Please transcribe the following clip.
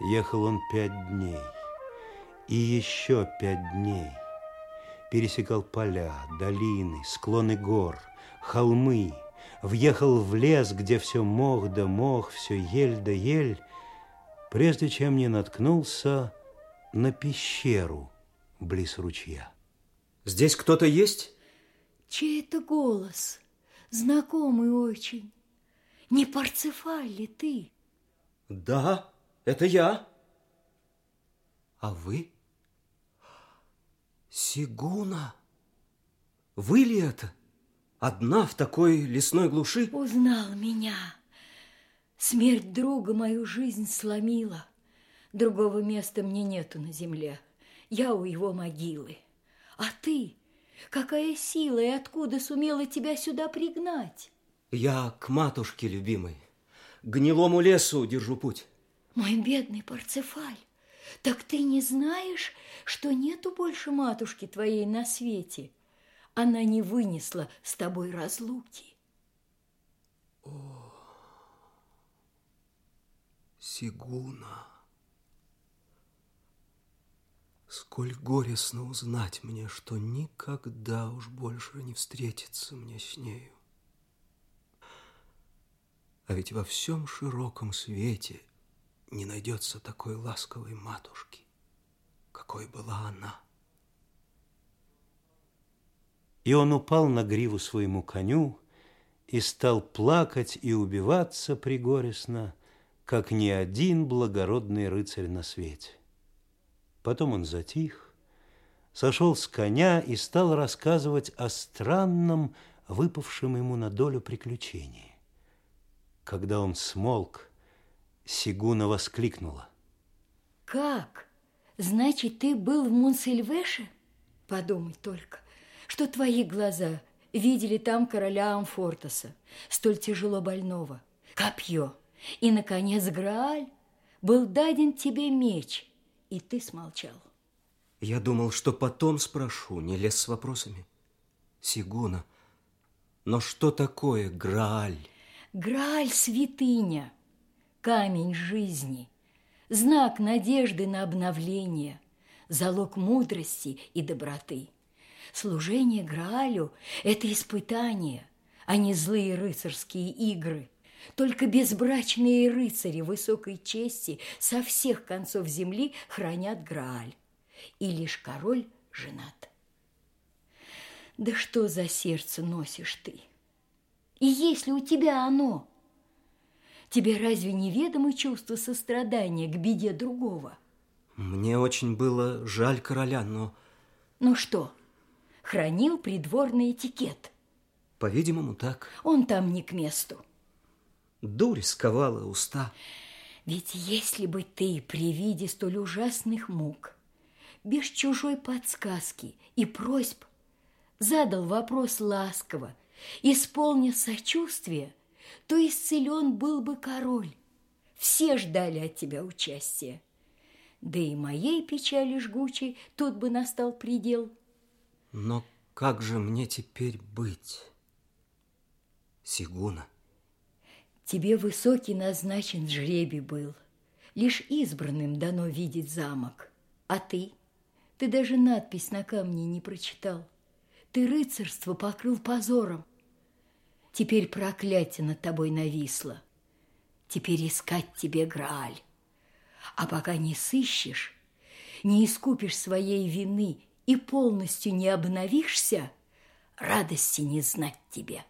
Ехал он пять дней и еще пять дней. Пересекал поля, долины, склоны гор, холмы, въехал в лес, где все мох да мох, все ель да ель, прежде чем не наткнулся на пещеру близ ручья. Здесь кто-то есть? Чей это голос? Знакомый очень. Не Парцефаль ли ты? Да, это я. А вы? Сигуна. Вы ли это? Одна в такой лесной глуши? Узнал меня. Смерть друга мою жизнь сломила. Другого места мне нету на земле. Я у его могилы. А ты? Какая сила и откуда сумела тебя сюда пригнать? Я к матушке любимой, к гнилому лесу держу путь. Мой бедный Парцефаль, так ты не знаешь, что нету больше матушки твоей на свете? Она не вынесла с тобой разлуки. О, Сигуна, сколь горестно узнать мне, что никогда уж больше не встретиться мне с нею. А ведь во всем широком свете не найдется такой ласковой матушки, какой была она. И он упал на гриву своему коню и стал плакать и убиваться пригорестно, как ни один благородный рыцарь на свете. Потом он затих, сошел с коня и стал рассказывать о странном, выпавшем ему на долю приключении. Когда он смолк, Сигуна воскликнула. Как? Значит, ты был в Мунсельвеше? Подумай только, что твои глаза видели там короля Амфортоса, столь тяжело больного, копье, и, наконец, Грааль, был даден тебе меч, и ты смолчал. Я думал, что потом спрошу, не лез с вопросами. Сигуна, но что такое Грааль? Грааль – святыня, камень жизни, знак надежды на обновление, залог мудрости и доброты. Служение Граалю – это испытание, а не злые рыцарские игры. Только безбрачные рыцари высокой чести со всех концов земли хранят Грааль, и лишь король женат. Да что за сердце носишь ты? И если у тебя оно, тебе разве неведомо чувство сострадания к беде другого? Мне очень было жаль короля, но... Ну что, хранил придворный этикет? По-видимому, так. Он там не к месту. Дурь сковала уста. Ведь если бы ты при виде столь ужасных мук, без чужой подсказки и просьб, задал вопрос ласково, Исполнив сочувствие, то исцелен был бы король. Все ждали от тебя участия. Да и моей печали жгучей тут бы настал предел. Но как же мне теперь быть, Сигуна? Тебе высокий назначен жребий был. Лишь избранным дано видеть замок. А ты? Ты даже надпись на камне не прочитал. Ты рыцарство покрыл позором. Теперь проклятие над тобой нависло. Теперь искать тебе Грааль. А пока не сыщешь, не искупишь своей вины и полностью не обновишься, радости не знать тебе.